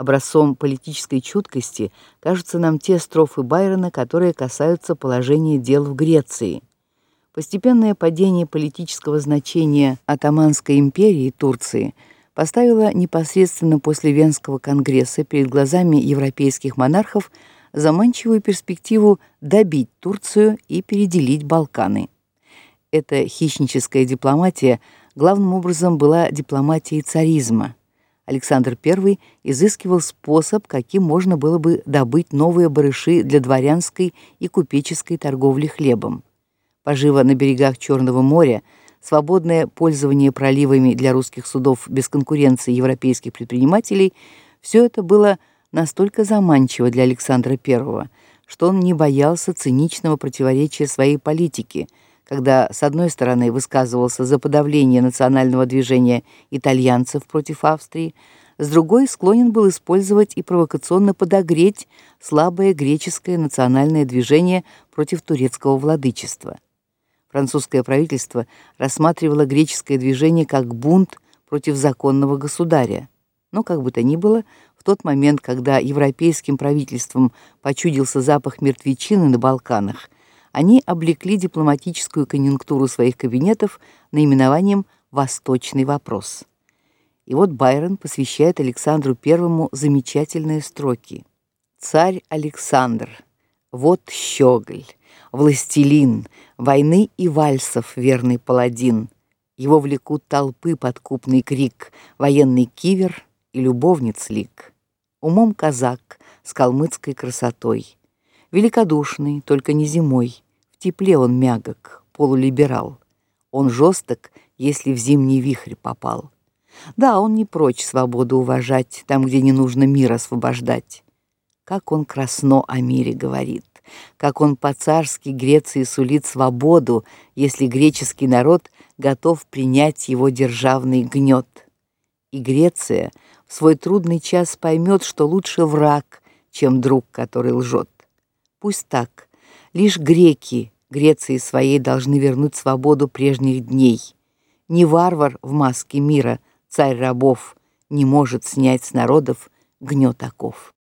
Образцом политической чуткости кажутся нам те строфы Байрона, которые касаются положения дел в Греции. Постепенное падение политического значения Отоманской империи и Турции поставило непосредственно после Венского конгресса перед глазами европейских монархов заманчивую перспективу добить Турцию и переделить Балканы. Эта хищническая дипломатия главным образом была дипломатией царизма. Александр I изыскивал способ, каким можно было бы добыть новые барыши для дворянской и купеческой торговли хлебом. Пожива на берегах Черного моря, свободное пользование проливами для русских судов без конкуренции европейских предпринимателей все это было настолько заманчиво для Александра I, что он не боялся циничного противоречия своей политики – когда с одной стороны высказывался за подавление национального движения итальянцев против Австрии, с другой склонен был использовать и провокационно подогреть слабое греческое национальное движение против турецкого владычества. Французское правительство рассматривало греческое движение как бунт против законного государя. Но как бы то ни было, в тот момент, когда европейским правительствам почудился запах мертвечины на Балканах, они облекли дипломатическую конъюнктуру своих кабинетов наименованием Восточный вопрос. И вот Байрон посвящает Александру I замечательные строки. Царь Александр, вот щеголь, властелин, войны и вальсов верный паладин. Его влекут толпы подкупный крик, военный кивер и любовниц лик. Умом казак с калмыцкой красотой великодушный, только не зимой. В тепле он мягок, полулиберал. Он жесток, если в зимний вихрь попал. Да, он не прочь свободу уважать, там, где не нужно мир освобождать. Как он красно о мире говорит, как он по-царски Греции сулит свободу, если греческий народ готов принять его державный гнет. И Греция в свой трудный час поймет, что лучше враг, чем друг, который лжет. Пусть так. Лишь греки Греции своей должны вернуть свободу прежних дней. Ни варвар в маске мира, царь рабов, не может снять с народов гнет оков.